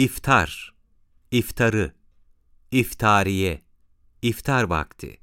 İftar, iftarı, iftariye, iftar vakti.